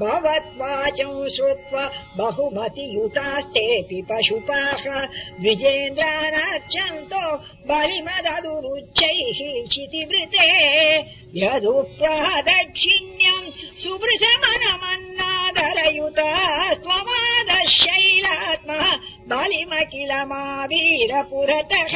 भवत्वाचम् श्रुत्वा बहुमतियुतास्तेऽपि पशुपाः विजेन्द्रानाच्छन्तो बलिमददुरुच्चैः क्षितिवृते यदुपह दक्षिण्यम् सुपृशमनमन्नादरयुता त्वमादशैलात्मा बलिमखिल मा वीरपुरतः